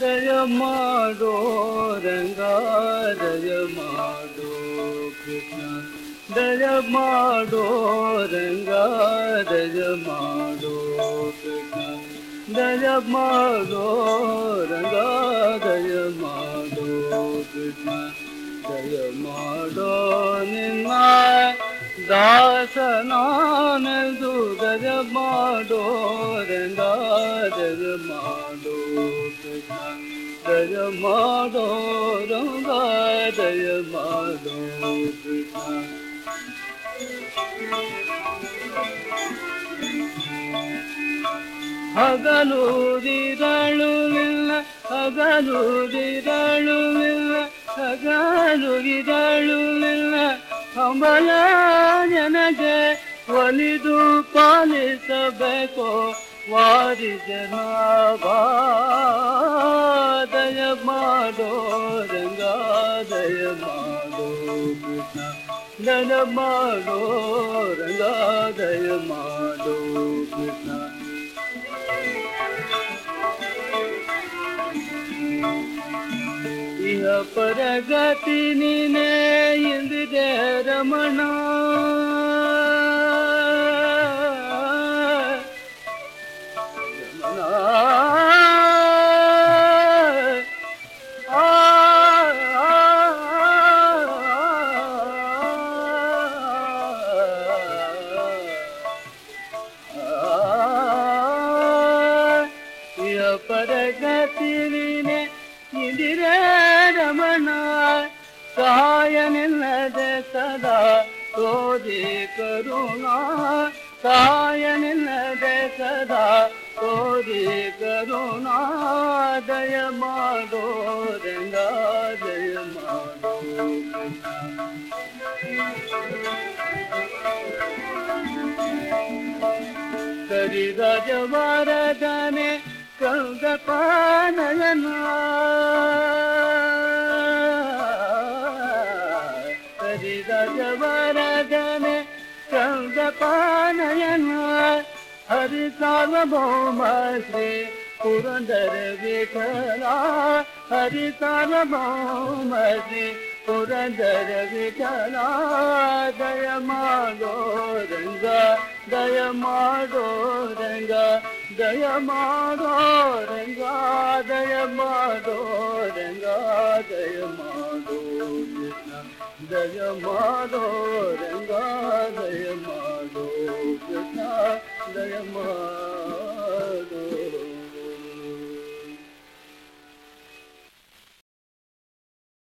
ದಯ ಮಾಡೋ ರಂಗ ದಯ ಮಾಡೋ ಕೃಷ್ಣ ದಯ ಮಾಡೋ ರಂಗ ದಯ ಮಾಡೋ ಕೃಷ್ಣ ದಯ ಮಾಡೋ ರಂಗ ದಯ ಮಾಡೋ ಕೃಷ್ಣ ದಯ ಮಾಡೋ ನಿನ್ನ ದಾಸನಾನದು ದಯ ಮಾಡೋ ರಂಗ ದಯ ಮಾಡೋ ಕೃಷ್ಣ ದಯ ಮಾಡೋ ರಂಗ ದಯ ಮಾಡೋ ಕೃಷ್ಣ ಹಗಲೂರಿದಳುವಿಲ್ಲ ಹಗಲೂರಿದಳುವಿಲ್ಲ ಹಗಲುರಿದಳುವಿಲ್ಲ ಕಮಲ ಜನಗೆ ಒಲಿದು ಪಾಲಿಸಬೇಕು ವಾರಿ ಜನ ದಯ ಮಾಡೋ ರಂಗ ದಯ ಮಾಡೋ ಕೃಷ್ಣ ದಯ ಮಾಡೋ ರಂಗ ದಯ ಮಾಡೋ ಕೃಷ್ಣ ಇಹ ಪರಗತಿ ನೀನೇ ಎಂದಿದೆ ರಮಣ ರಮಣ ಇಹ ಪರಗತಿ ನೀನೆ ಇಂದಿರೇ ರಮಣ ಸಹಾಯ ನಿಲ್ಲದೆ ಸದಾ ತೋರಿ ಕರುಣಾ ಸಹಾಯ ನಿಲ್ಲದೆ ಸದಾ ತೋರಿ ಕರುಣಾ ದಯ ಮಾಡೋ ರಂಗ ದಯ ಮಾಡೋ ಕರಿ ರಾಜವಾರದನೆ ं गरि दरं हरि सार्वभौम श्री पुरन्दर विठला दर्गला हरि तार भो मे पूर्ण दर्गला रङ्ग मा दया मा దయమాదో రంగా దయమాదో రంగా దయమాదో దయమాదో రంగా దయమాదో కృష్ణ దయమా